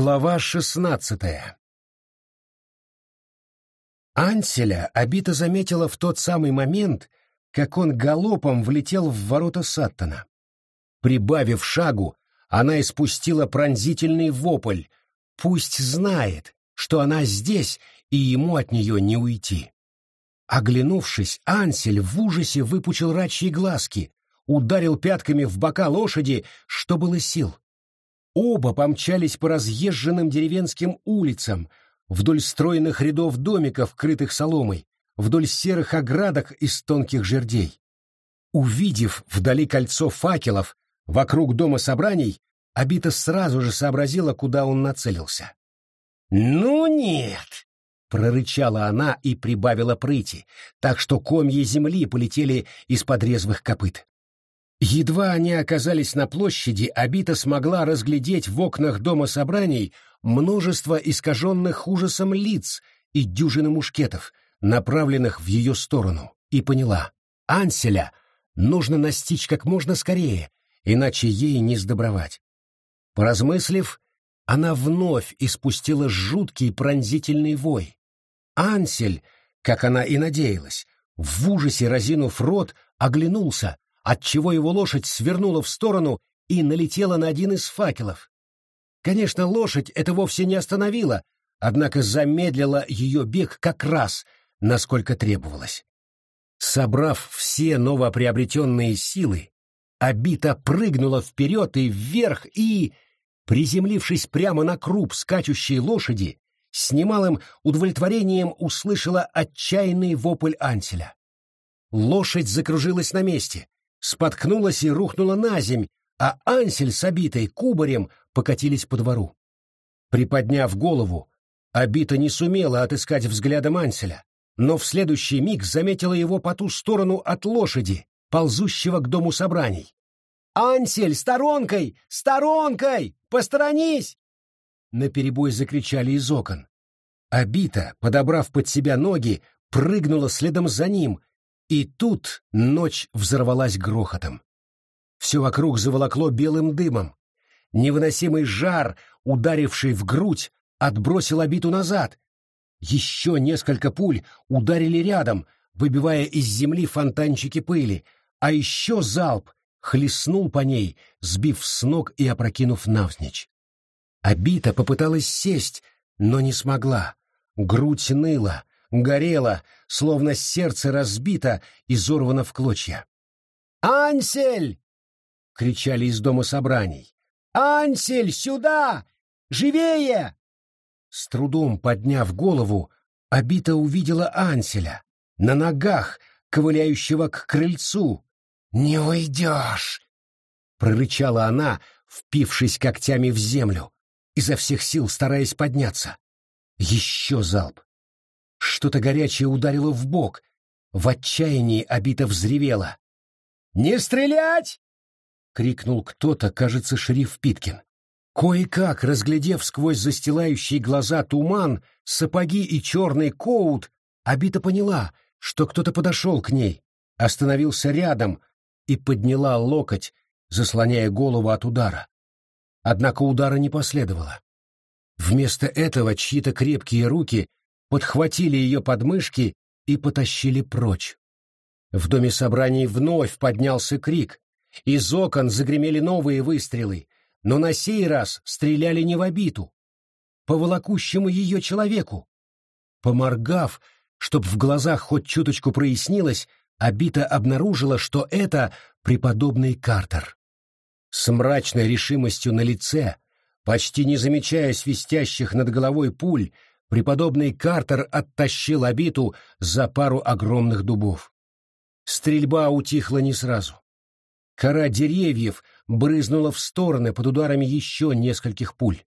Глава шестнадцатая Анселя Абита заметила в тот самый момент, как он галопом влетел в ворота Саттона. Прибавив шагу, она испустила пронзительный вопль. Пусть знает, что она здесь, и ему от нее не уйти. Оглянувшись, Ансель в ужасе выпучил рачьи глазки, ударил пятками в бока лошади, что было сил. Оба помчались по разъезженным деревенским улицам, вдоль стройных рядов домиков, крытых соломой, вдоль серых оградок из тонких жердей. Увидев вдали кольцо факелов вокруг дома собраний, Абита сразу же сообразила, куда он нацелился. «Ну нет!» — прорычала она и прибавила прыти, так что комья земли полетели из-под резвых копыт. Едва они оказались на площади, Абита смогла разглядеть в окнах дома собраний множество искаженных ужасом лиц и дюжины мушкетов, направленных в ее сторону, и поняла — Анселя нужно настичь как можно скорее, иначе ей не сдобровать. Поразмыслив, она вновь испустила жуткий пронзительный вой. Ансель, как она и надеялась, в ужасе разинув рот, оглянулся, отчего его лошадь свернула в сторону и налетела на один из факелов. Конечно, лошадь это вовсе не остановила, однако замедлила ее бег как раз, насколько требовалось. Собрав все новоприобретенные силы, Абита прыгнула вперед и вверх и, приземлившись прямо на круп скачущей лошади, с немалым удовлетворением услышала отчаянный вопль Анселя. Лошадь закружилась на месте, споткнулась и рухнула на земь, а Ансель с обитой кубарем покатились по двору. Приподняв голову, Обита не сумела отыскать взглядом Анселя, но в следующий миг заметила его по ту сторону от лошади, ползущего к дому собраний. «Ансель, сторонкой! Сторонкой! Посторонись!» Наперебой закричали из окон. Обита, подобрав под себя ноги, прыгнула следом за ним, и тут ночь взорвалась грохотом. Все вокруг заволокло белым дымом. Невыносимый жар, ударивший в грудь, отбросил обиту назад. Еще несколько пуль ударили рядом, выбивая из земли фонтанчики пыли, а еще залп хлестнул по ней, сбив с ног и опрокинув навзничь. Обита попыталась сесть, но не смогла. Грудь ныла, горела, словно сердце разбито, и изорвано в клочья. «Ансель!» — кричали из дома собраний. «Ансель, сюда! Живее!» С трудом подняв голову, Обита увидела Анселя, на ногах, ковыляющего к крыльцу. «Не уйдешь!» — прорычала она, впившись когтями в землю, изо всех сил стараясь подняться. Еще залп. Что-то горячее ударило в бок. В отчаянии обита взревела. «Не стрелять!» — крикнул кто-то, кажется, шериф Питкин. Кое-как, разглядев сквозь застилающие глаза туман, сапоги и черный коут, Абита поняла, что кто-то подошел к ней, остановился рядом и подняла локоть, заслоняя голову от удара. Однако удара не последовало. Вместо этого чьи-то крепкие руки подхватили ее подмышки и потащили прочь. В доме собраний вновь поднялся крик. Из окон загремели новые выстрелы, но на сей раз стреляли не в обиту, по волокущему ее человеку. Поморгав, чтоб в глазах хоть чуточку прояснилось, Обита обнаружила, что это преподобный Картер. С мрачной решимостью на лице, почти не замечая свистящих над головой пуль, преподобный Картер оттащил обиту за пару огромных дубов. Стрельба утихла не сразу. Кора деревьев брызнула в стороны под ударами еще нескольких пуль.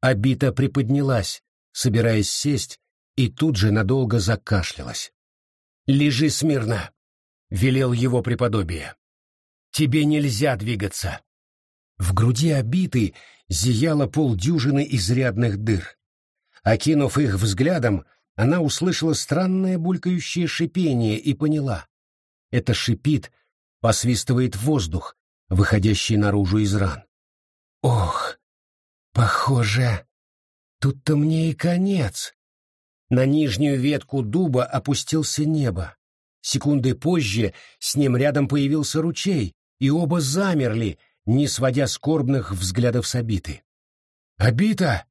Обита приподнялась, собираясь сесть, и тут же надолго закашлялась. «Лежи смирно», — велел его преподобие. «Тебе нельзя двигаться». В груди обиты зияло полдюжины изрядных дыр. Окинув их взглядом, она услышала странное булькающее шипение и поняла. Это шипит, посвистывает воздух, выходящий наружу из ран. Ох, похоже, Тут-то мне и конец. На нижнюю ветку дуба опустился небо. Секунды позже с ним рядом появился ручей, и оба замерли, не сводя скорбных взглядов с обиты. «Обита!»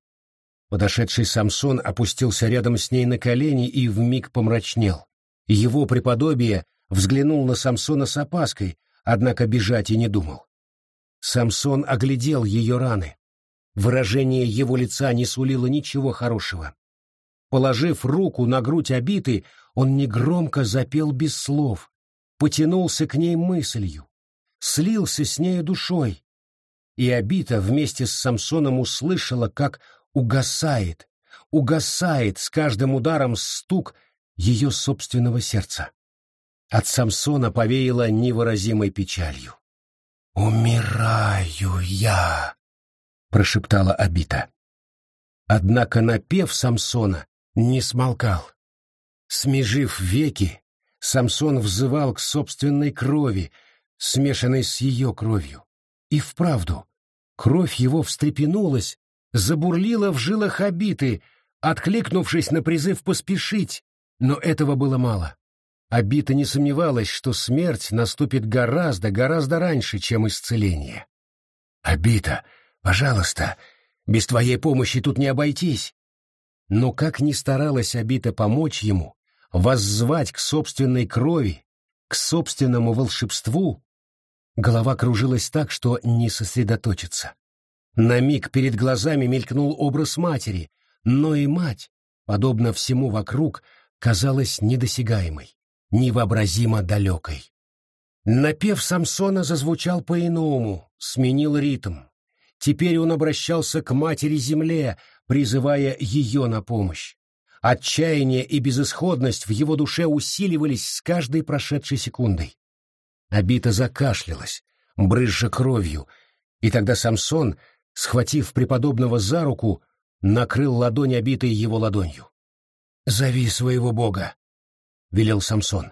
Подошедший Самсон опустился рядом с ней на колени и вмиг помрачнел. Его преподобие взглянул на Самсона с опаской, однако бежать и не думал. Самсон оглядел ее раны. Выражение его лица не сулило ничего хорошего. Положив руку на грудь обиты, он негромко запел без слов, потянулся к ней мыслью, слился с нею душой. И обита вместе с Самсоном услышала, как угасает, угасает с каждым ударом стук ее собственного сердца. От Самсона повеяло невыразимой печалью. «Умираю я!» — прошептала Абита. Однако напев Самсона не смолкал. Смежив веки, Самсон взывал к собственной крови, смешанной с ее кровью. И вправду, кровь его встрепенулась, забурлила в жилах обиты, откликнувшись на призыв поспешить, но этого было мало. Обита не сомневалась, что смерть наступит гораздо, гораздо раньше, чем исцеление. «Обита, пожалуйста, без твоей помощи тут не обойтись». Но как ни старалась Обита помочь ему, воззвать к собственной крови, к собственному волшебству, голова кружилась так, что не сосредоточиться. На миг перед глазами мелькнул образ матери, но и мать, подобно всему вокруг, казалась недосягаемой, невообразимо далекой. Напев Самсона зазвучал по-иному, сменил ритм. Теперь он обращался к матери-земле, призывая ее на помощь. Отчаяние и безысходность в его душе усиливались с каждой прошедшей секундой. Обита закашлялась, брызжа кровью, и тогда Самсон схватив преподобного за руку, накрыл ладонь, обитой его ладонью. «Зови своего бога», — велел Самсон.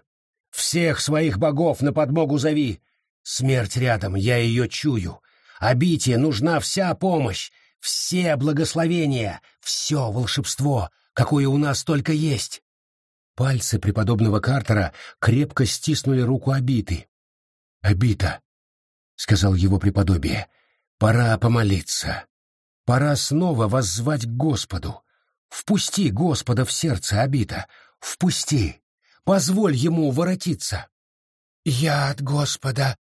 «Всех своих богов на подмогу зови. Смерть рядом, я ее чую. Обите нужна вся помощь, все благословения, все волшебство, какое у нас только есть». Пальцы преподобного Картера крепко стиснули руку Обиты. «Обита», — сказал его преподобие, Пора помолиться. Пора снова воззвать к Господу. Впусти Господа в сердце обида. Впусти. Позволь ему воротиться. Я от Господа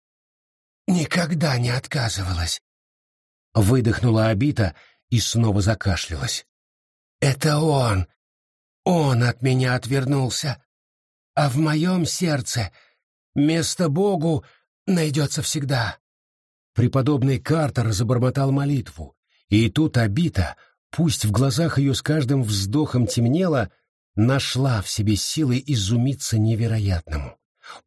никогда не отказывалась. Выдохнула обита и снова закашлялась. Это он. Он от меня отвернулся. А в моем сердце место Богу найдется всегда. Преподобный Картер забормотал молитву, и тут обита, пусть в глазах ее с каждым вздохом темнело, нашла в себе силы изумиться невероятному.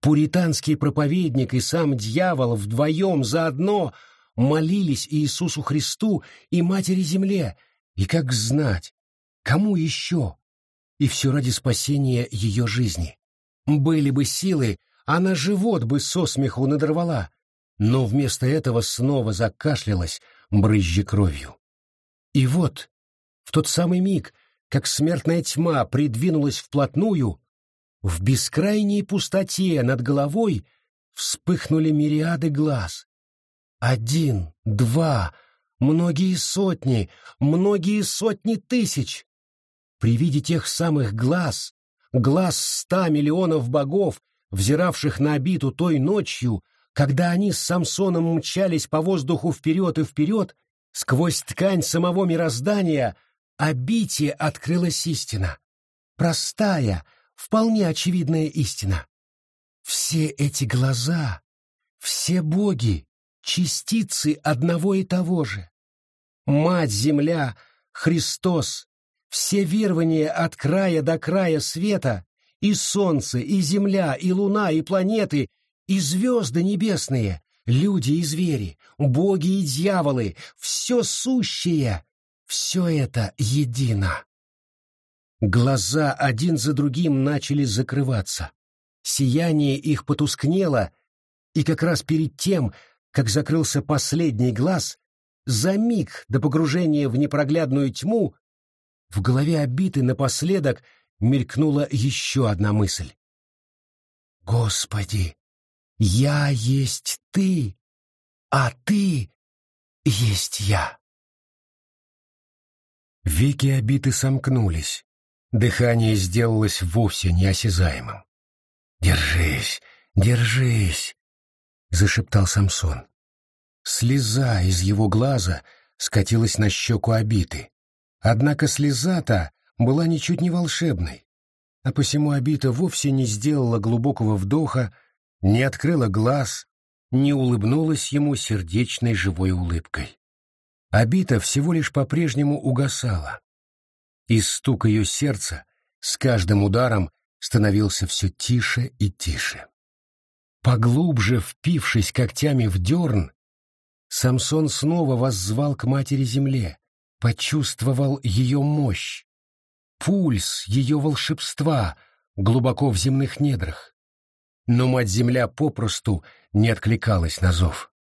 Пуританский проповедник и сам дьявол вдвоем заодно молились Иисусу Христу и Матери-Земле, и как знать, кому еще, и все ради спасения ее жизни. Были бы силы, она живот бы со смеху надорвала, но вместо этого снова закашлялась, брызжа кровью. И вот, в тот самый миг, как смертная тьма придвинулась вплотную, в бескрайней пустоте над головой вспыхнули мириады глаз. Один, два, многие сотни, многие сотни тысяч. При виде тех самых глаз, глаз ста миллионов богов, взиравших на обиду той ночью, когда они с Самсоном мчались по воздуху вперед и вперед, сквозь ткань самого мироздания обите открылась истина. Простая, вполне очевидная истина. Все эти глаза, все боги, частицы одного и того же. Мать-Земля, Христос, все верования от края до края света, и солнце, и земля, и луна, и планеты, и звезды небесные, люди и звери, боги и дьяволы, все сущее, все это едино. Глаза один за другим начали закрываться. Сияние их потускнело, и как раз перед тем, как закрылся последний глаз, за миг до погружения в непроглядную тьму В голове обиты напоследок мелькнула еще одна мысль. «Господи, я есть ты, а ты есть я». Веки обиты сомкнулись. Дыхание сделалось вовсе неосязаемым. «Держись, держись!» — зашептал Самсон. Слеза из его глаза скатилась на щеку обиты. Однако слеза-то была ничуть не волшебной, а посему обита вовсе не сделала глубокого вдоха, не открыла глаз, не улыбнулась ему сердечной живой улыбкой. Обита всего лишь по-прежнему угасала. И стук ее сердца с каждым ударом становился все тише и тише. Поглубже впившись когтями в дерн, Самсон снова воззвал к матери-земле, почувствовал ее мощь, пульс ее волшебства глубоко в земных недрах. Но мать-земля попросту не откликалась на зов.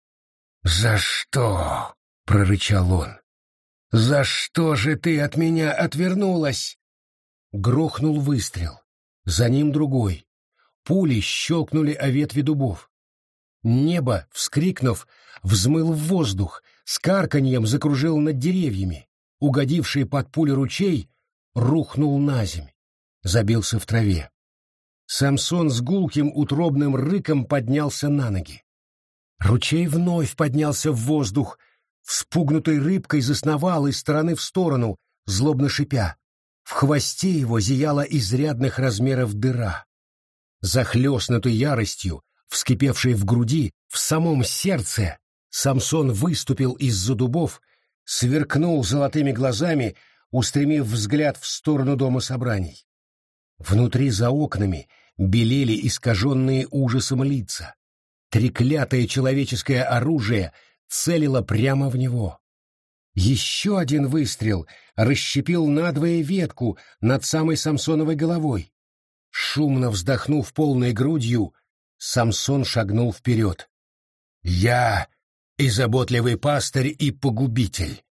«За что?» — прорычал он. «За что же ты от меня отвернулась?» Грохнул выстрел. За ним другой. Пули щелкнули о ветви дубов. Небо, вскрикнув, взмыл в воздух, с карканьем закружил над деревьями. Угодивший под пули ручей рухнул на земь, забился в траве. Самсон с гулким утробным рыком поднялся на ноги. Ручей вновь поднялся в воздух, вспугнутой рыбкой засновал из стороны в сторону, злобно шипя. В хвосте его зияла изрядных размеров дыра. Захлестнутый яростью, вскипевшей в груди, в самом сердце, Самсон выступил из-за дубов, сверкнул золотыми глазами, устремив взгляд в сторону дома собраний. Внутри за окнами белели искаженные ужасом лица. Треклятое человеческое оружие целило прямо в него. Еще один выстрел расщепил надвое ветку над самой Самсоновой головой. Шумно вздохнув полной грудью, Самсон шагнул вперед. «Я и заботливый пастырь, и погубитель.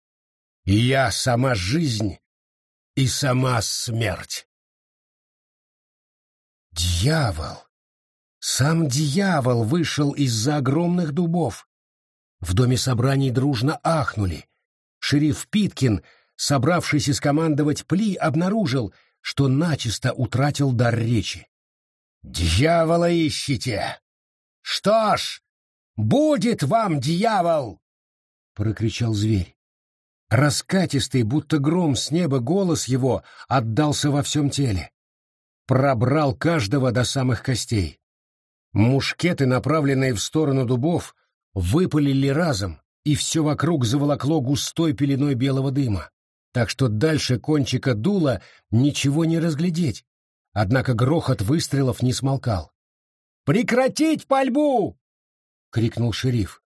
Я сама жизнь и сама смерть». Дьявол! Сам дьявол вышел из-за огромных дубов. В доме собраний дружно ахнули. Шериф Питкин, собравшийся скомандовать пли, обнаружил, что начисто утратил дар речи. «Дьявола ищите! Что ж, будет вам дьявол!» — прокричал зверь. Раскатистый, будто гром с неба, голос его отдался во всем теле. Пробрал каждого до самых костей. Мушкеты, направленные в сторону дубов, выпалили разом, и все вокруг заволокло густой пеленой белого дыма, так что дальше кончика дула ничего не разглядеть. Однако грохот выстрелов не смолкал. «Прекратить пальбу!» — крикнул шериф.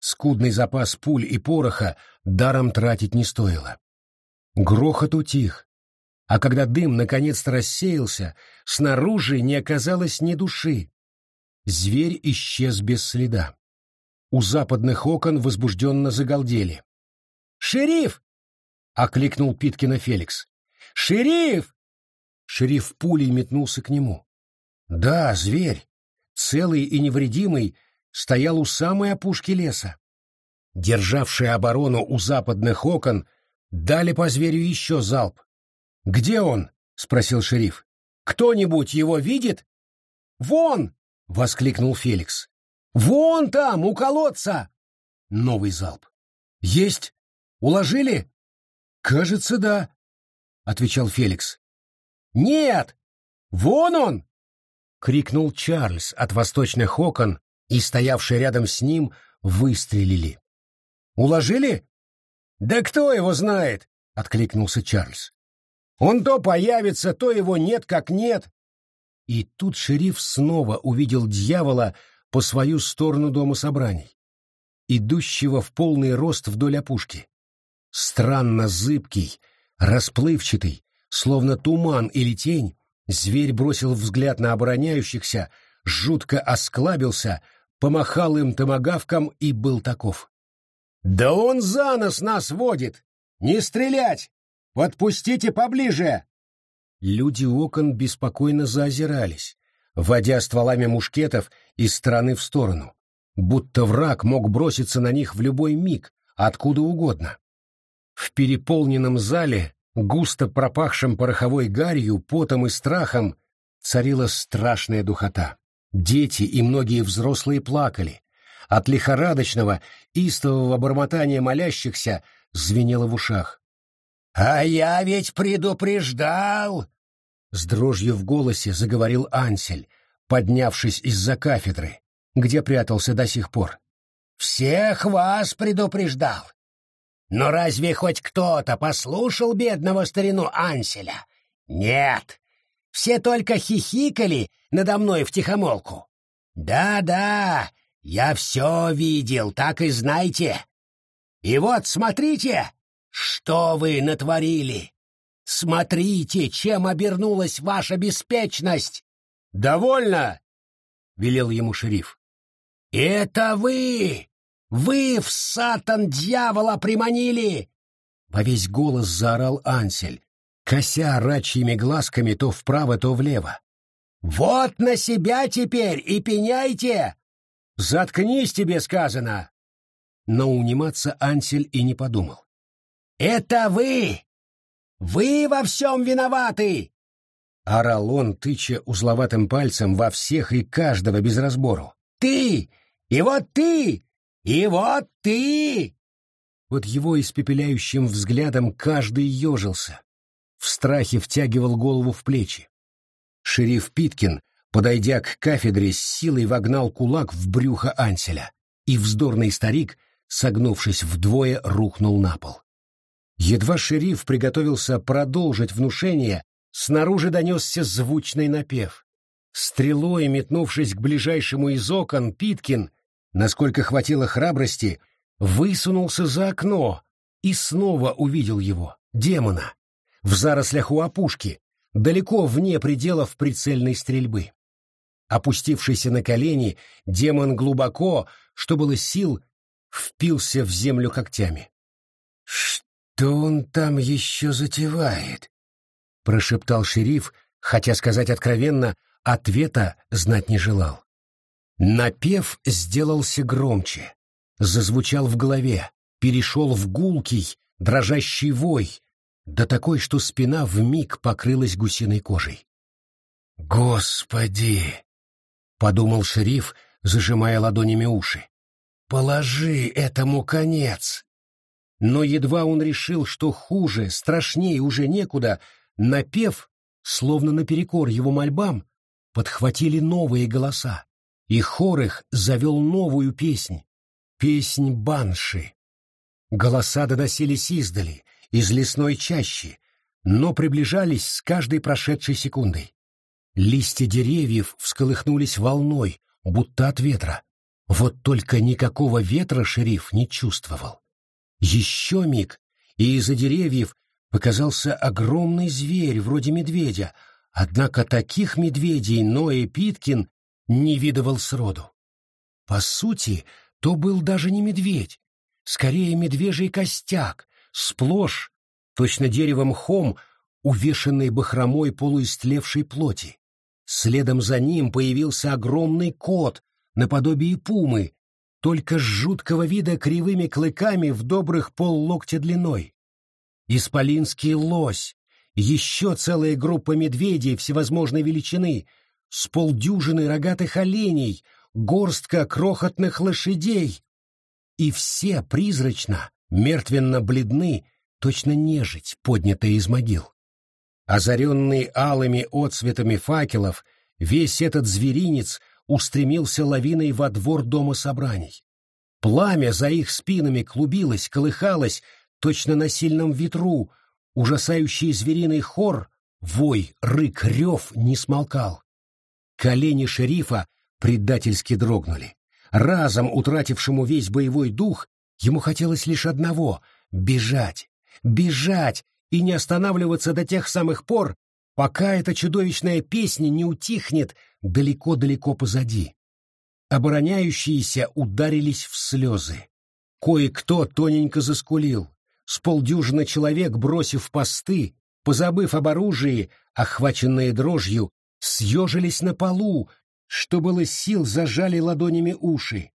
Скудный запас пуль и пороха даром тратить не стоило. Грохот утих, а когда дым наконец-то рассеялся, снаружи не оказалось ни души. Зверь исчез без следа. У западных окон возбужденно загалдели. «Шериф!» — окликнул Питкина Феликс. «Шериф!» Шериф пулей метнулся к нему. Да, зверь, целый и невредимый, стоял у самой опушки леса. Державшие оборону у западных окон дали по зверю еще залп. «Где он?» — спросил шериф. «Кто-нибудь его видит?» «Вон!» — воскликнул Феликс. «Вон там, у колодца!» Новый залп. «Есть! Уложили?» «Кажется, да», — отвечал Феликс. «Нет! Вон он!» — крикнул Чарльз от восточных окон, и стоявшие рядом с ним выстрелили. «Уложили?» «Да кто его знает?» — откликнулся Чарльз. «Он то появится, то его нет как нет». И тут шериф снова увидел дьявола по свою сторону дома собраний, идущего в полный рост вдоль опушки. Странно зыбкий, расплывчатый, Словно туман или тень, зверь бросил взгляд на обороняющихся, жутко осклабился, помахал им томагавком и был таков. «Да он за нос нас водит! Не стрелять! Подпустите поближе!» Люди окон беспокойно заозирались, водя стволами мушкетов из стороны в сторону, будто враг мог броситься на них в любой миг, откуда угодно. В переполненном зале, густо пропахшем пороховой гарью, потом и страхом, царила страшная духота. Дети и многие взрослые плакали. От лихорадочного, истового бормотания молящихся звенело в ушах. «А я ведь предупреждал!» С дрожью в голосе заговорил Ансель, поднявшись из-за кафедры, где прятался до сих пор. «Всех вас предупреждал! Но разве хоть кто-то послушал бедного старину Анселя? Нет! Все только хихикали надо мной втихомолку. Да-да, я все видел, так и знайте. И вот смотрите, что вы натворили. Смотрите, чем обернулась ваша беспечность. Довольно, велел ему шериф. Это вы! Вы в сатан дьявола приманили! Во весь голос заорал Ансель, кося рачьими глазками то вправо, то влево. Вот на себя теперь и пеняйте! Заткнись, тебе сказано! Но униматься Ансель и не подумал. Это вы! Вы во всем виноваты! Орал он, тыча узловатым пальцем во всех и каждого без разбору. Ты! И вот ты! И вот ты!» Под его испепеляющим взглядом каждый ежился. В страхе втягивал голову в плечи. Шериф Питкин, подойдя к кафедре, с силой вогнал кулак в брюхо Анселя, и вздорный старик, согнувшись вдвое, рухнул на пол. Едва шериф приготовился продолжить внушение, снаружи донесся звучный напев. Стрелой метнувшись к ближайшему из окон, Питкин насколько хватило храбрости, высунулся за окно и снова увидел его, демона, в зарослях у опушки, далеко вне пределов прицельной стрельбы. Опустившийся на колени, демон глубоко, что было сил, впился в землю когтями. «Что он там еще затевает?» — прошептал шериф, хотя сказать откровенно, ответа знать не желал. Напев сделался громче, зазвучал в голове, перешел в гулкий, дрожащий вой, да такой, что спина вмиг покрылась гусиной кожей. «Господи!» — подумал шериф, зажимая ладонями уши. «Положи этому конец!» Но едва он решил, что хуже, страшнее уже некуда, напев, словно наперекор его мольбам, подхватили новые голоса и хор их завел новую песнь, песнь банши. Голоса доносились издали, из лесной чащи, но приближались с каждой прошедшей секундой. Листья деревьев всколыхнулись волной, будто от ветра. Вот только никакого ветра шериф не чувствовал. Еще миг, и из-за деревьев показался огромный зверь вроде медведя, однако таких медведей Ноэ Питкин не видывал сроду. По сути, то был даже не медведь, скорее медвежий костяк, сплошь, точно деревом хом, увешанный бахромой полуистлевшей плоти. Следом за ним появился огромный кот, наподобие пумы, только с жуткого вида кривыми клыками в добрых поллоктя длиной. Исполинский лось, еще целая группа медведей всевозможной величины — с полдюжины рогатых оленей, горстка крохотных лошадей. И все призрачно, мертвенно бледны, точно нежить, поднятая из могил. Озаренный алыми отцветами факелов, весь этот зверинец устремился лавиной во двор дома собраний. Пламя за их спинами клубилось, колыхалось, точно на сильном ветру, ужасающий звериный хор, вой, рык, рев не смолкал. Колени шерифа предательски дрогнули. Разом утратившему весь боевой дух, ему хотелось лишь одного — бежать, бежать и не останавливаться до тех самых пор, пока эта чудовищная песня не утихнет далеко-далеко позади. Обороняющиеся ударились в слезы. Кое-кто тоненько заскулил. с полдюжины человек, бросив посты, позабыв об оружии, охваченные дрожью, съежились на полу, что было сил, зажали ладонями уши.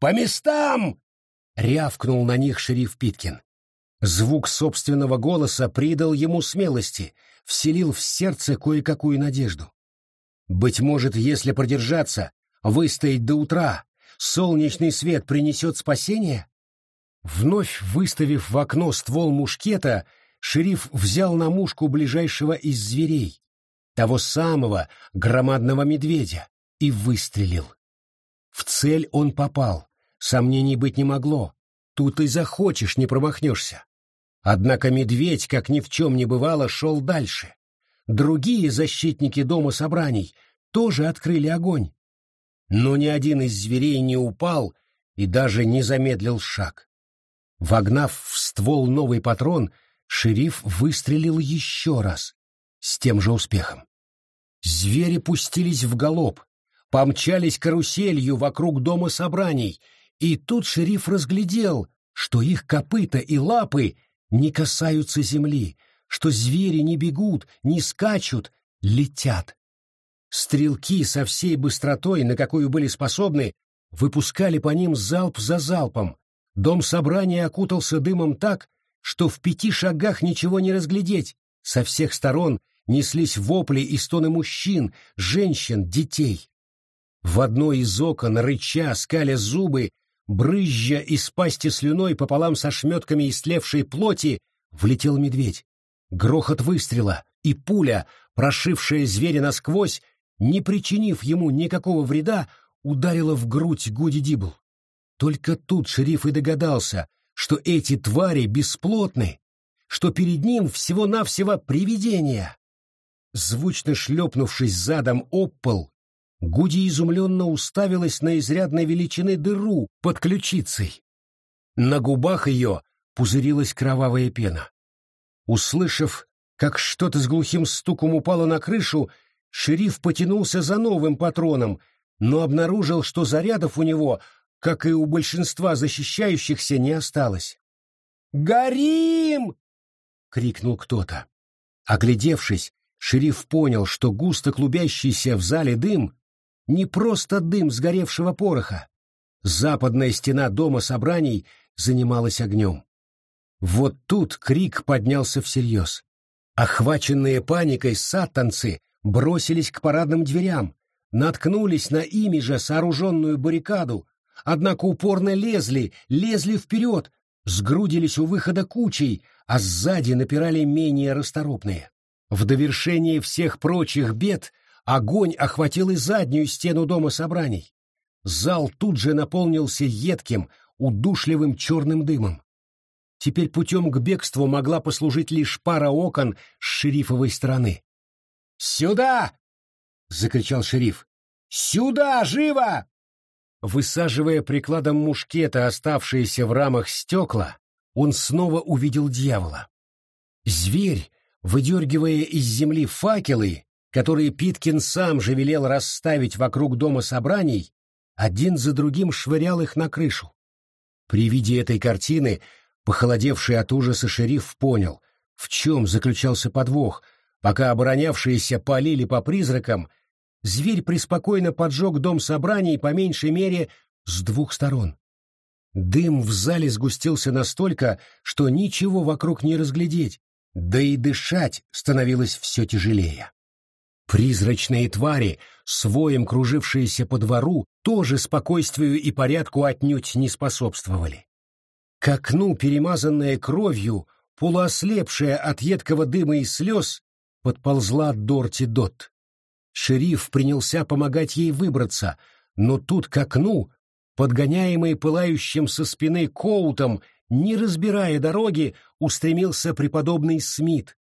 «По местам!» — рявкнул на них шериф Питкин. Звук собственного голоса придал ему смелости, вселил в сердце кое-какую надежду. Быть может, если продержаться, выстоять до утра, солнечный свет принесет спасение? Вновь выставив в окно ствол мушкета, шериф взял на мушку ближайшего из зверей, того самого громадного медведя, и выстрелил. В цель он попал, сомнений быть не могло, тут и захочешь, не промахнешься. Однако медведь, как ни в чем не бывало, шел дальше. Другие защитники дома собраний тоже открыли огонь. Но ни один из зверей не упал и даже не замедлил шаг. Вогнав в ствол новый патрон, шериф выстрелил еще раз, с тем же успехом. Звери пустились в галоп, помчались каруселью вокруг дома собраний, и тут шериф разглядел, что их копыта и лапы не касаются земли, что звери не бегут, не скачут, летят. Стрелки со всей быстротой, на какую были способны, выпускали по ним залп за залпом. Дом собрания окутался дымом так, что в пяти шагах ничего не разглядеть. Со всех сторон неслись вопли и стоны мужчин, женщин, детей. В одно из окон, рыча, скаля зубы, брызжа из пасти слюной пополам со шметками истлевшей плоти, влетел медведь. Грохот выстрела и пуля, прошившая зверя насквозь, не причинив ему никакого вреда, ударила в грудь Гуди Дибл. Только тут шериф и догадался, что эти твари бесплотны, что перед ним всего-навсего привидение. Звучно шлепнувшись задом об пол, Гуди изумленно уставилась на изрядной величины дыру под ключицей. На губах ее пузырилась кровавая пена. Услышав, как что-то с глухим стуком упало на крышу, шериф потянулся за новым патроном, но обнаружил, что зарядов у него, как и у большинства защищающихся, не осталось. «Горим!» — крикнул кто-то. Оглядевшись, шериф понял, что густо клубящийся в зале дым — не просто дым сгоревшего пороха. Западная стена дома собраний занималась огнем. Вот тут крик поднялся всерьез. Охваченные паникой сатанцы бросились к парадным дверям, наткнулись на ими же сооруженную баррикаду, однако упорно лезли, лезли вперед, сгрудились у выхода кучей, а сзади напирали менее расторопные. В довершение всех прочих бед огонь охватил и заднюю стену дома собраний. Зал тут же наполнился едким, удушливым черным дымом. Теперь путем к бегству могла послужить лишь пара окон с шерифовой стороны. «Сюда!» — закричал шериф. «Сюда! Живо!» Высаживая прикладом мушкета оставшиеся в рамах стекла, он снова увидел дьявола. Зверь, выдергивая из земли факелы, которые Питкин сам же велел расставить вокруг дома собраний, один за другим швырял их на крышу. При виде этой картины, похолодевший от ужаса шериф понял, в чем заключался подвох — Пока оборонявшиеся полили по призракам, зверь преспокойно поджег дом собраний по меньшей мере с двух сторон. Дым в зале сгустился настолько, что ничего вокруг не разглядеть, да и дышать становилось все тяжелее. Призрачные твари, своем кружившиеся по двору, тоже спокойствию и порядку отнюдь не способствовали. К окну, перемазанная кровью, полуослепшая от едкого дыма и слез, подползла Дорти Дот. Шериф принялся помогать ей выбраться, но тут к окну, подгоняемый пылающим со спины Коутом, не разбирая дороги, устремился преподобный Смит.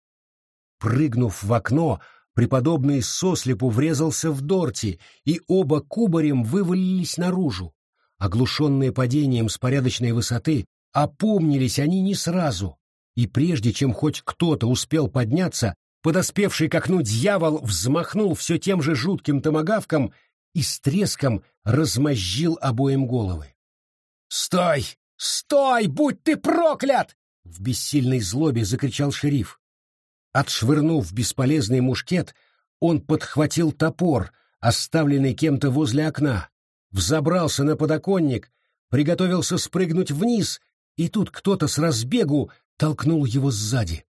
Прыгнув в окно, преподобный сослепу врезался в Дорти, и оба кубарем вывалились наружу. Оглушенные падением с порядочной высоты, опомнились они не сразу, и прежде чем хоть кто-то успел подняться, Подоспевший к окну дьявол взмахнул все тем же жутким томогавком и с треском размозжил обоим головы. «Стой! Стой! Будь ты проклят!» — В бессильной злобе закричал шериф. Отшвырнув бесполезный мушкет, он подхватил топор, оставленный кем-то возле окна, взобрался на подоконник, приготовился спрыгнуть вниз, и тут кто-то с разбегу толкнул его сзади.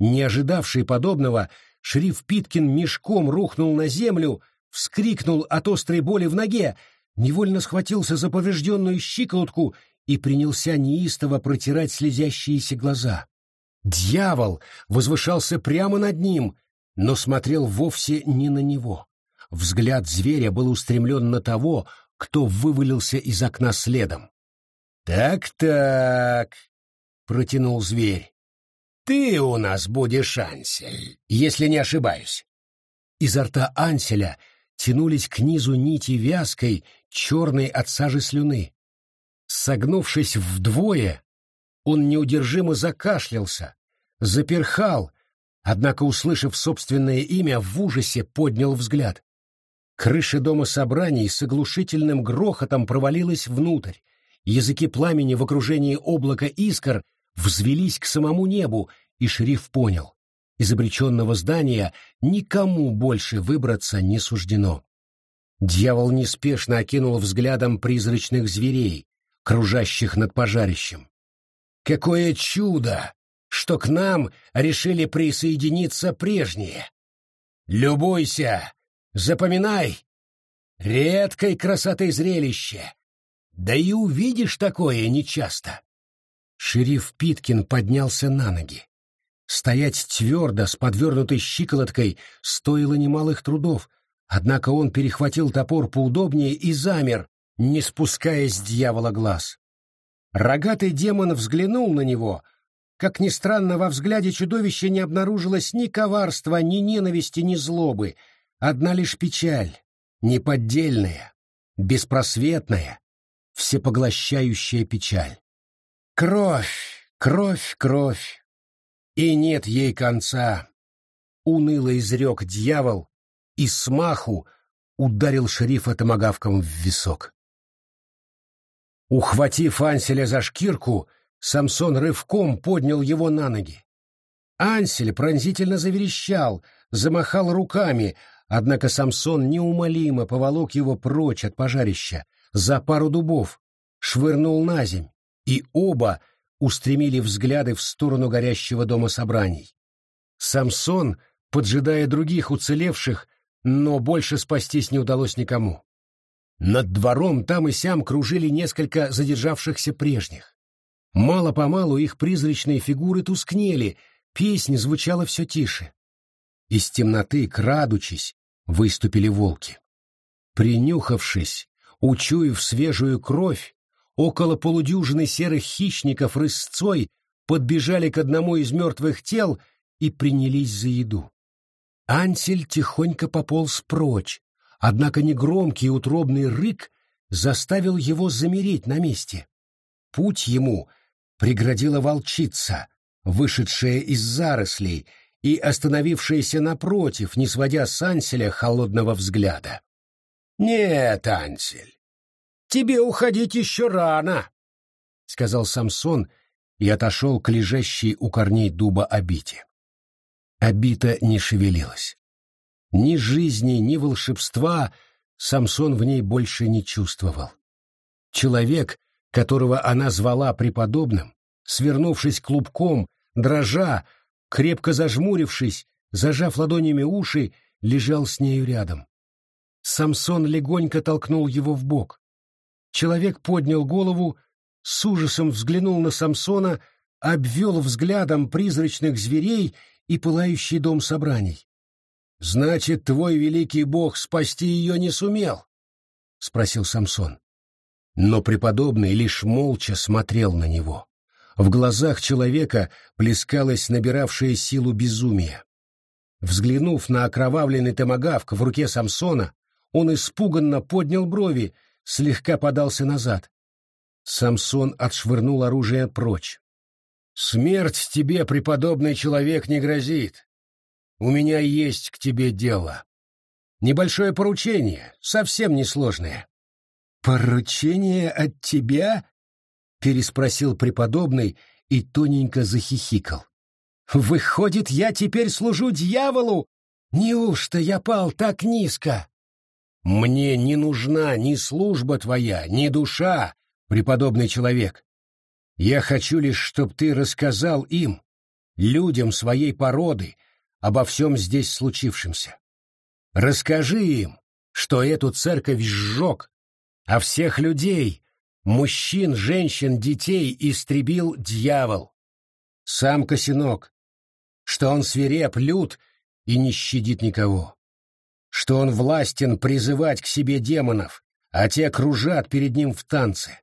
Не ожидавший подобного, шериф Питкин мешком рухнул на землю, вскрикнул от острой боли в ноге, невольно схватился за поврежденную щиколотку и принялся неистово протирать слезящиеся глаза. Дьявол возвышался прямо над ним, но смотрел вовсе не на него. Взгляд зверя был устремлен на того, кто вывалился из окна следом. «Так-так», — протянул зверь, — «ты у нас будешь Ансель, если не ошибаюсь». Изо рта Анселя тянулись к низу нити вязкой, черной от сажи слюны. Согнувшись вдвое, он неудержимо закашлялся, заперхал, однако, услышав собственное имя, в ужасе поднял взгляд. Крыша дома собраний с оглушительным грохотом провалилась внутрь, языки пламени в окружении облака искр взвелись к самому небу, и шериф понял — из обреченного здания никому больше выбраться не суждено. Дьявол неспешно окинул взглядом призрачных зверей, кружащих над пожарищем. Какое чудо, что к нам решили присоединиться прежние! Любуйся, запоминай! Редкой красоты зрелище! Да и увидишь такое нечасто. Шериф Питкин поднялся на ноги. Стоять твердо с подвернутой щиколоткой стоило немалых трудов, однако он перехватил топор поудобнее и замер, не спуская с дьявола глаз. Рогатый демон взглянул на него. Как ни странно, во взгляде чудовища не обнаружилось ни коварства, ни ненависти, ни злобы. Одна лишь печаль, неподдельная, беспросветная, всепоглощающая печаль. Кровь, кровь, кровь. И нет ей конца. Уныло изрек дьявол и смаху ударил шерифа томагавком в висок. Ухватив Анселя за шкирку, Самсон рывком поднял его на ноги. Ансель пронзительно заверещал, замахал руками, однако Самсон неумолимо поволок его прочь от пожарища, за пару дубов, швырнул на земь, и оба устремили взгляды в сторону горящего дома собраний. Самсон, поджидая других уцелевших, но больше спастись не удалось никому. Над двором там и сям кружили несколько задержавшихся прежних. Мало-помалу их призрачные фигуры тускнели, песня звучала все тише. Из темноты, крадучись, выступили волки. Принюхавшись, учуяв свежую кровь, около полудюжины серых хищников рысцой подбежали к одному из мертвых тел и принялись за еду. Ансель тихонько пополз прочь, однако негромкий утробный рык заставил его замереть на месте. Путь ему преградила волчица, вышедшая из зарослей и остановившаяся напротив, не сводя с Анселя холодного взгляда. «Нет, Ансель, тебе уходить еще рано», — сказал Самсон и отошел к лежащей у корней дуба обите. Обита не шевелилась. Ни жизни, ни волшебства Самсон в ней больше не чувствовал. Человек, которого она звала преподобным, свернувшись клубком, дрожа, крепко зажмурившись, зажав ладонями уши, лежал с нею рядом. Самсон легонько толкнул его в бок. Человек поднял голову, с ужасом взглянул на Самсона, обвел взглядом призрачных зверей и пылающий дом собраний. «Значит, твой великий бог спасти ее не сумел?» — спросил Самсон. Но преподобный лишь молча смотрел на него. В глазах человека плескалась набиравшая силу безумия. Взглянув на окровавленный томагавк в руке Самсона, он испуганно поднял брови, слегка подался назад. Самсон отшвырнул оружие прочь. «Смерть тебе, преподобный человек, не грозит. У меня есть к тебе дело. Небольшое поручение, совсем несложное. Поручение от тебя? переспросил преподобный и тоненько захихикал. «Выходит, я теперь служу дьяволу? Неужто я пал так низко?» «Мне не нужна ни служба твоя, ни душа, преподобный человек. Я хочу лишь, чтоб ты рассказал им, людям своей породы, обо всем здесь случившемся. Расскажи им, что эту церковь сжег, а всех людей, мужчин, женщин, детей истребил дьявол. Сам Косинок, что он свиреп, лют и не щадит никого, что он властен призывать к себе демонов, а те кружат перед ним в танце.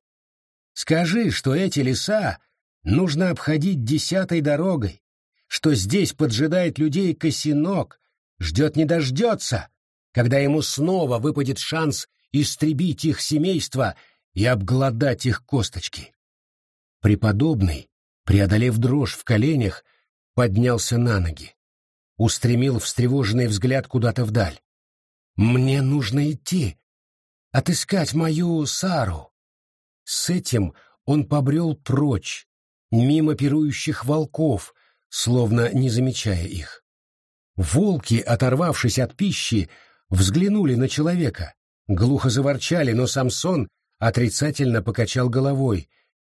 Скажи, что эти леса нужно обходить десятой дорогой, что здесь поджидает людей Косинок, ждет не дождется, когда ему снова выпадет шанс истребить их семейство и обглодать их косточки. Преподобный, преодолев дрожь в коленях, поднялся на ноги, устремил встревоженный взгляд куда-то вдаль. «Мне нужно идти, отыскать мою Сару». С этим он побрел прочь, мимо пирующих волков, словно не замечая их. Волки, оторвавшись от пищи, взглянули на человека, глухо заворчали, но Самсон отрицательно покачал головой,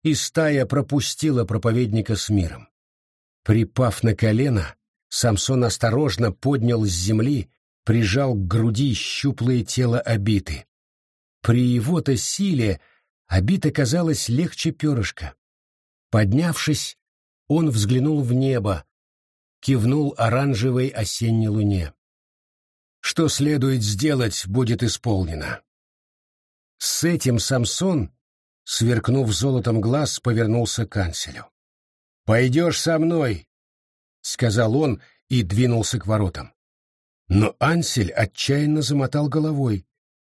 и стая пропустила проповедника с миром. Припав на колено, Самсон осторожно поднял с земли, прижал к груди щуплое тело обиты. При его-то силе обита казалась легче перышка. Поднявшись, он взглянул в небо, кивнул оранжевой осенней луне. Что следует сделать, будет исполнено. С этим Самсон, сверкнув золотом глаз, повернулся к Анселю. «Пойдешь со мной», — сказал он и двинулся к воротам. Но Ансель отчаянно замотал головой.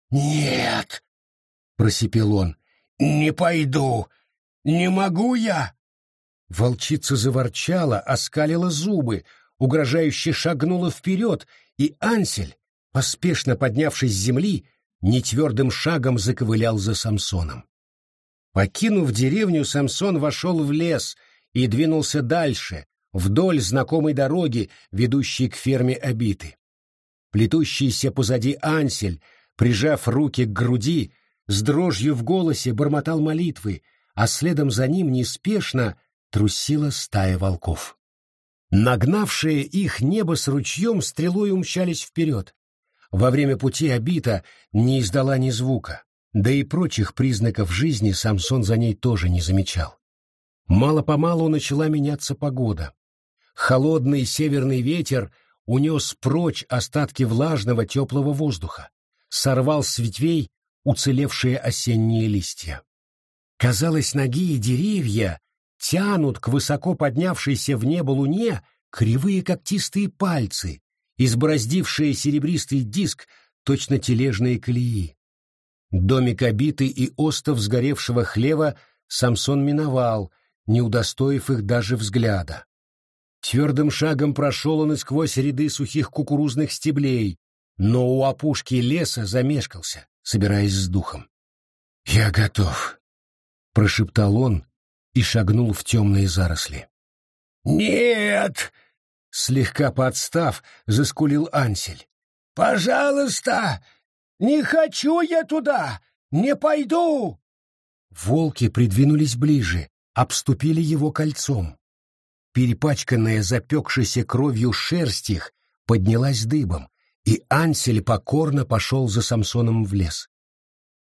«Нет», — просипел он, — «не пойду. Не могу я». Волчица заворчала, оскалила зубы, угрожающе шагнула вперед, и Ансель, поспешно поднявшись с земли, нетвердым шагом заковылял за Самсоном. Покинув деревню, Самсон вошел в лес и двинулся дальше, вдоль знакомой дороги, ведущей к ферме Обиты. Плетущийся позади Ансель, прижав руки к груди, с дрожью в голосе бормотал молитвы, а следом за ним неспешно трусила стая волков. Нагнавшие их небо с ручьем стрелой умчались вперед. Во время пути обита не издала ни звука, да и прочих признаков жизни Самсон за ней тоже не замечал. Мало-помалу начала меняться погода. Холодный северный ветер унес прочь остатки влажного теплого воздуха, сорвал с ветвей уцелевшие осенние листья. Казалось, ноги и деревья тянут к высоко поднявшейся в небо луне кривые когтистые пальцы, избороздившие серебристый диск, точно тележные колеи. Домик обитый и остов сгоревшего хлева Самсон миновал, не удостоив их даже взгляда. Твердым шагом прошел он и сквозь ряды сухих кукурузных стеблей, но у опушки леса замешкался, собираясь с духом. «Я готов», — прошептал он, и шагнул в темные заросли. «Нет!» — слегка подстав, заскулил Ансель. «Пожалуйста! Не хочу я туда! Не пойду!» Волки придвинулись ближе, обступили его кольцом. Перепачканная запекшейся кровью шерсть их поднялась дыбом, и Ансель покорно пошел за Самсоном в лес.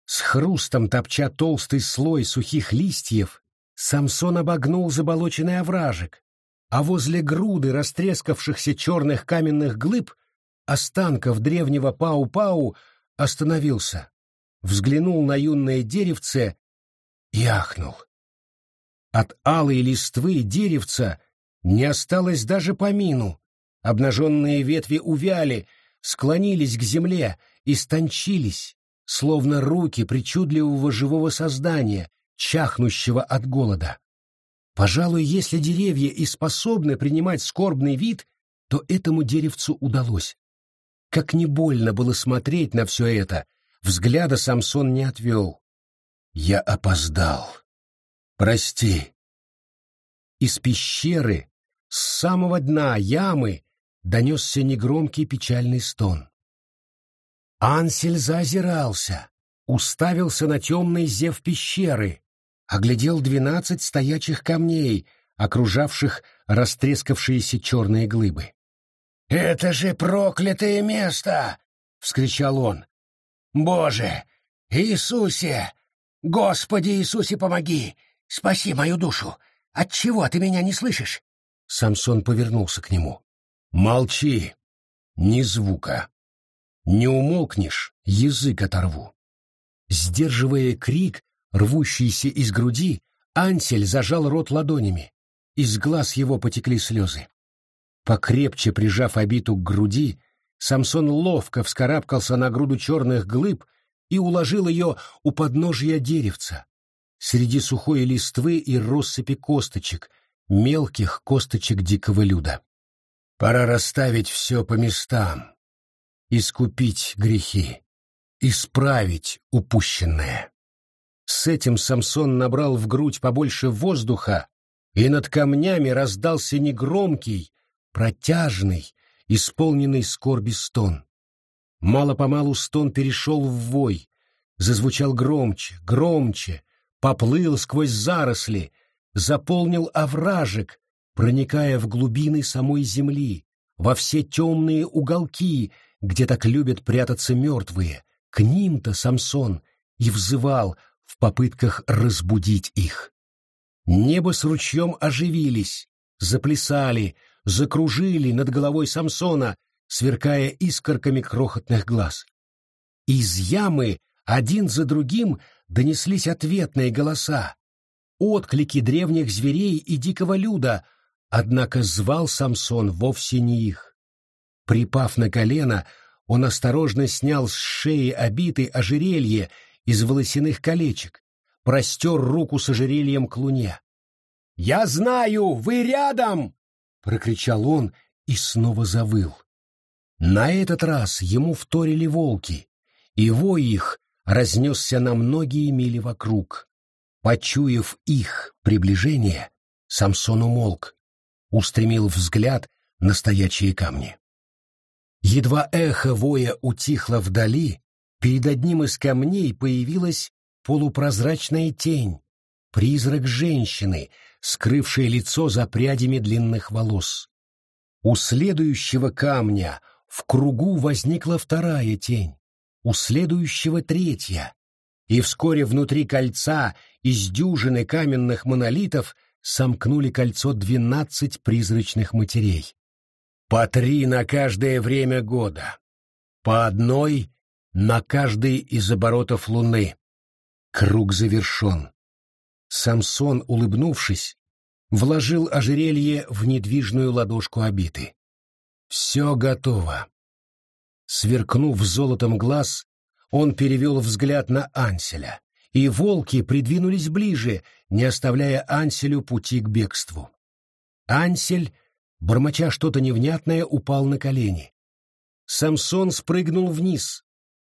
С хрустом топча толстый слой сухих листьев, Самсон обогнул заболоченный овражек, а возле груды растрескавшихся черных каменных глыб останков древнего Пау-Пау остановился, взглянул на юное деревце и ахнул. От алой листвы деревца не осталось даже помину. Обнаженные ветви увяли, склонились к земле, истончились, словно руки причудливого живого создания, чахнущего от голода. Пожалуй, если деревья и способны принимать скорбный вид, то этому деревцу удалось. Как не больно было смотреть на все это, взгляда Самсон не отвел. «Я опоздал. Прости». Из пещеры, с самого дна ямы, донесся негромкий печальный стон. Ансель заозирался, уставился на темный зев пещеры, оглядел двенадцать стоячих камней, окружавших растрескавшиеся черные глыбы. «Это же проклятое место!» — вскричал он. «Боже! Иисусе! Господи Иисусе, помоги! Спаси мою душу! Отчего ты меня не слышишь?» Самсон повернулся к нему. «Молчи! Ни звука! Не умолкнешь, язык оторву!» Сдерживая крик, рвущийся из груди, Ансель зажал рот ладонями. Из глаз его потекли слезы. Покрепче прижав обиту к груди, Самсон ловко вскарабкался на груду черных глыб и уложил ее у подножия деревца, среди сухой листвы и россыпи косточек, мелких косточек дикого люда. Пора расставить все по местам, искупить грехи, исправить упущенное. С этим Самсон набрал в грудь побольше воздуха, и над камнями раздался негромкий, протяжный, исполненный скорби стон. Мало-помалу стон перешел в вой, зазвучал громче, громче, поплыл сквозь заросли, заполнил овражек, проникая в глубины самой земли, во все темные уголки, где так любят прятаться мертвые, к ним-то Самсон и взывал в попытках разбудить их. Небо с ручьем оживились, заплясали, закружили над головой Самсона, сверкая искорками крохотных глаз. Из ямы один за другим донеслись ответные голоса, отклики древних зверей и дикого люда, однако звал Самсон вовсе не их. Припав на колено, он осторожно снял с шеи обитый ожерелье из волосяных колечек, простер руку с ожерельем к луне. «Я знаю, вы рядом!» — прокричал он и снова завыл. На этот раз ему вторили волки, и вой их разнесся на многие мили вокруг. Почуяв их приближение, Самсон умолк, устремил взгляд на стоячие камни. Едва эхо воя утихло вдали, перед одним из камней появилась полупрозрачная тень, призрак женщины, скрывшая лицо за прядями длинных волос. У следующего камня в кругу возникла вторая тень, у следующего третья, и вскоре внутри кольца из дюжины каменных монолитов сомкнули кольцо двенадцать призрачных матерей. По три на каждое время года, по одной на каждый из оборотов луны. Круг завершен. Самсон, улыбнувшись, вложил ожерелье в недвижную ладошку обиты. Все готово. Сверкнув золотом глаз, он перевел взгляд на Анселя, и волки придвинулись ближе, не оставляя Анселю пути к бегству. Ансель, бормоча что-то невнятное, упал на колени. Самсон спрыгнул вниз,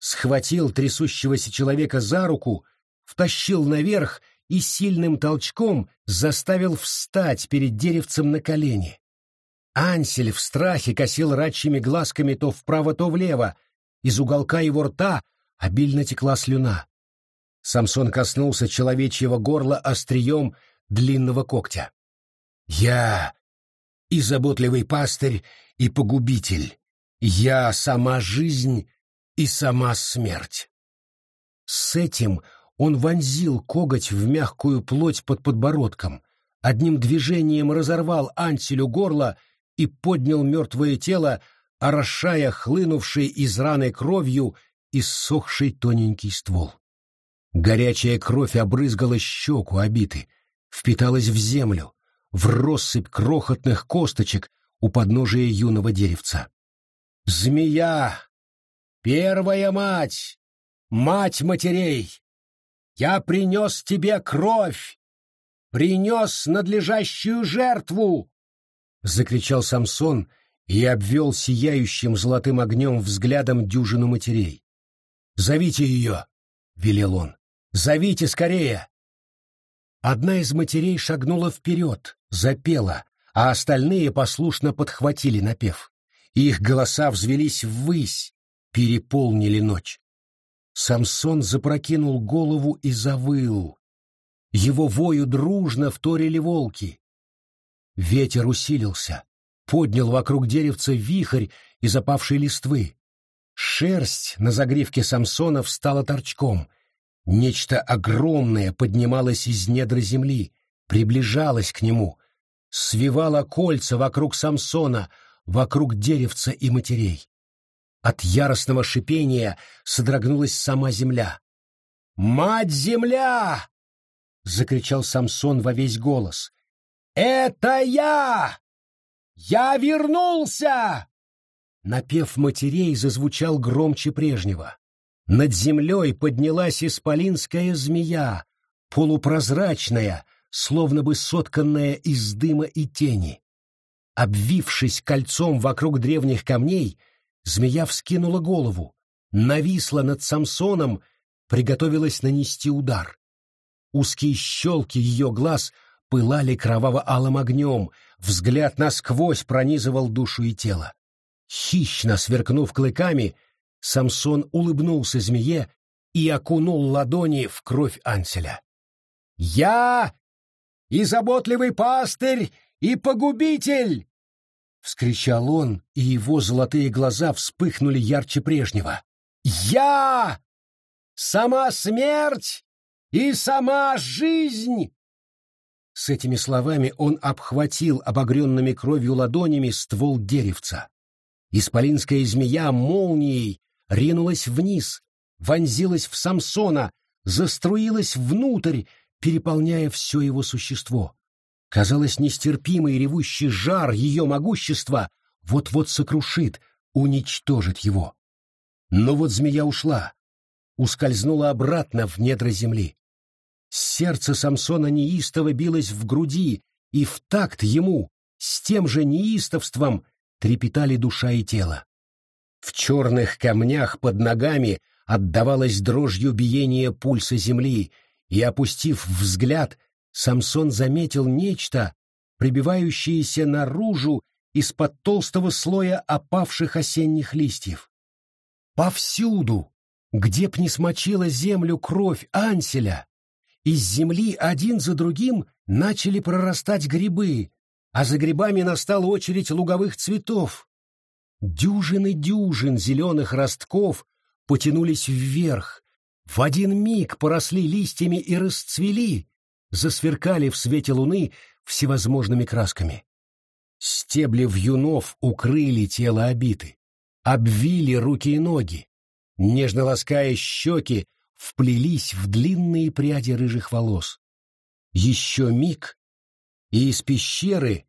схватил трясущегося человека за руку втащил наверх и сильным толчком заставил встать перед деревцем на колени. Ансель в страхе косил рачьими глазками то вправо, то влево. Из уголка его рта обильно текла слюна. Самсон коснулся человечьего горла острием длинного когтя. «Я и заботливый пастырь, и погубитель. Я сама жизнь и сама смерть». С этим он вонзил коготь в мягкую плоть под подбородком, одним движением разорвал Анселю горло и поднял мертвое тело, орошая хлынувшей из раны кровью иссохший тоненький ствол. Горячая кровь обрызгала щеку обиты, впиталась в землю, в россыпь крохотных косточек у подножия юного деревца. «Змея! Первая мать! Мать матерей! Я принес тебе кровь! Принес надлежащую жертву!» Закричал Самсон и обвел сияющим золотым огнем взглядом дюжину матерей. «Зовите ее!» — велел он. «Зовите скорее!» Одна из матерей шагнула вперед, запела, а остальные послушно подхватили напев. Их голоса взвелись ввысь, переполнили ночь. Самсон запрокинул голову и завыл. Его вою дружно вторили волки. Ветер усилился, поднял вокруг деревца вихрь из опавшей листвы. Шерсть на загривке Самсона встала торчком. Нечто огромное поднималось из недр земли, приближалось к нему, свивало кольца вокруг Самсона, вокруг деревца и матерей. От яростного шипения содрогнулась сама земля. «Мать-земля!» — закричал Самсон во весь голос. «Это я! Я вернулся!» Напев матерей зазвучал громче прежнего. Над землей поднялась исполинская змея, полупрозрачная, словно бы сотканная из дыма и тени. Обвившись кольцом вокруг древних камней, Змея вскинула голову, нависла над Самсоном, приготовилась нанести удар. Узкие щелки ее глаз пылали кроваво-алым огнем, взгляд насквозь пронизывал душу и тело. Хищно сверкнув клыками, Самсон улыбнулся змее и окунул ладони в кровь Анселя. «Я и заботливый пастырь, и погубитель!» — вскричал он, и его золотые глаза вспыхнули ярче прежнего. «Я! Сама смерть и сама жизнь!» С этими словами он обхватил обогренными кровью ладонями ствол деревца. Исполинская змея молнией ринулась вниз, вонзилась в Самсона, заструилась внутрь, переполняя все его существо. Казалось, нестерпимый ревущий жар ее могущества вот-вот сокрушит, уничтожит его. Но вот змея ушла, ускользнула обратно в недра земли. Сердце Самсона неистово билось в груди, и в такт ему, с тем же неистовством, трепетали душа и тело. В черных камнях под ногами отдавалось дрожью биение пульса земли, и, опустив взгляд, Самсон заметил нечто, прибивающееся наружу из-под толстого слоя опавших осенних листьев. Повсюду, где б не смочила землю кровь Анселя, из земли один за другим начали прорастать грибы, а за грибами настала очередь луговых цветов. Дюжины дюжин зеленых ростков потянулись вверх, в один миг поросли листьями и расцвели, засверкали в свете луны всевозможными красками. Стебли вьюнов укрыли тело обиты, обвили руки и ноги, нежно лаская щеки, вплелись в длинные пряди рыжих волос. Еще миг, и из пещеры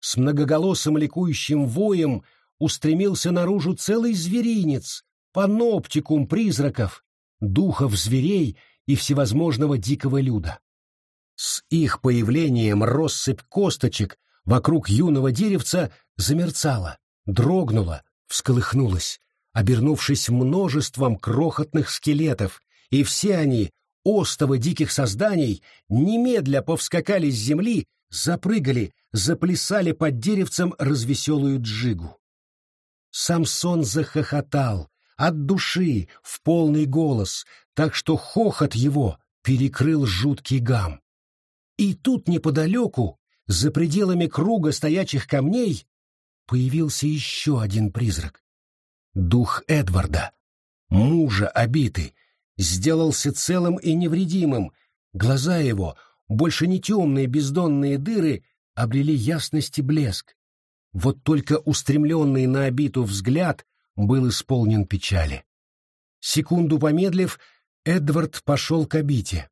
с многоголосым ликующим воем устремился наружу целый зверинец, паноптикум призраков, духов зверей и всевозможного дикого люда. С их появлением россыпь косточек вокруг юного деревца замерцала, дрогнула, всколыхнулась, обернувшись множеством крохотных скелетов, и все они, остовы диких созданий, немедля повскакали с земли, запрыгали, заплясали под деревцем развеселую джигу. Самсон захохотал, от души, в полный голос, так что хохот его перекрыл жуткий гам. И тут неподалеку, за пределами круга стоячих камней, появился еще один призрак. Дух Эдварда, мужа обиты, сделался целым и невредимым, глаза его, больше не темные бездонные дыры, обрели ясность и блеск. Вот только устремленный на обиту взгляд был исполнен печали. Секунду помедлив, Эдвард пошел к обите.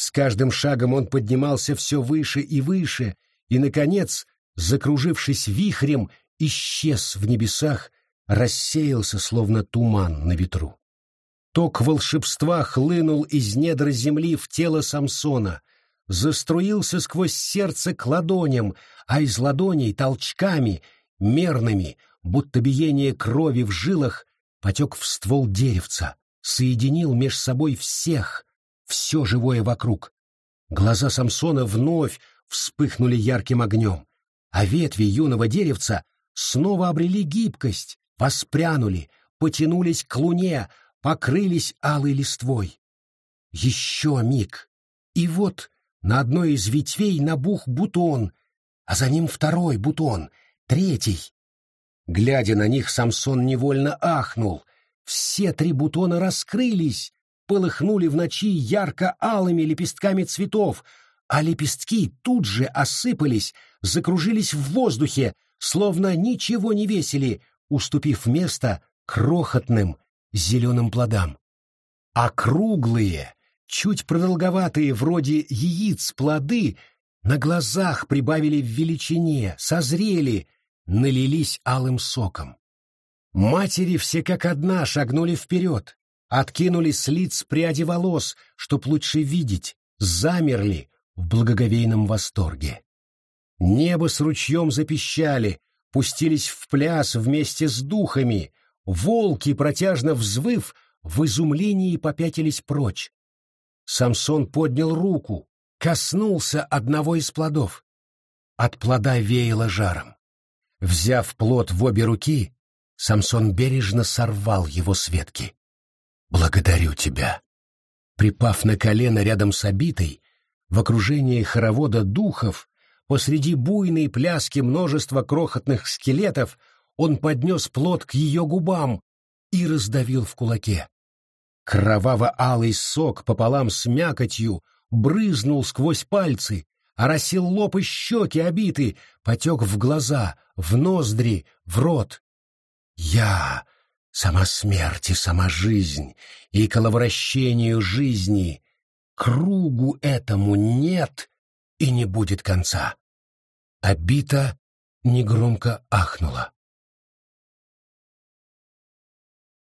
С каждым шагом он поднимался все выше и выше, и, наконец, закружившись вихрем, исчез в небесах, рассеялся, словно туман на ветру. Ток волшебства хлынул из недр земли в тело Самсона, заструился сквозь сердце к ладоням, а из ладоней толчками, мерными, будто биение крови в жилах, потек в ствол деревца, соединил меж собой всех, все живое вокруг. Глаза Самсона вновь вспыхнули ярким огнем, а ветви юного деревца снова обрели гибкость, воспрянули, потянулись к луне, покрылись алой листвой. Еще миг, и вот на одной из ветвей набух бутон, а за ним второй бутон, третий. Глядя на них, Самсон невольно ахнул. Все три бутона раскрылись, полыхнули в ночи ярко-алыми лепестками цветов, а лепестки тут же осыпались, закружились в воздухе, словно ничего не весили, уступив место крохотным зеленым плодам. А круглые, чуть продолговатые, вроде яиц, плоды на глазах прибавили в величине, созрели, налились алым соком. Матери все как одна шагнули вперед, откинули с лиц пряди волос, чтоб лучше видеть, замерли в благоговейном восторге. Небо с ручьем запищали, пустились в пляс вместе с духами, волки, протяжно взвыв, в изумлении попятились прочь. Самсон поднял руку, коснулся одного из плодов. От плода веяло жаром. Взяв плод в обе руки, Самсон бережно сорвал его с ветки. «Благодарю тебя». Припав на колено рядом с обитой, в окружении хоровода духов, посреди буйной пляски множества крохотных скелетов, он поднес плод к ее губам и раздавил в кулаке. Кроваво-алый сок пополам с мякотью брызнул сквозь пальцы, оросил лоб и щеки обиты, потек в глаза, в ноздри, в рот. Я — сама смерть и сама жизнь, и коловращению жизни. Кругу этому нет и не будет конца. Обита негромко ахнула.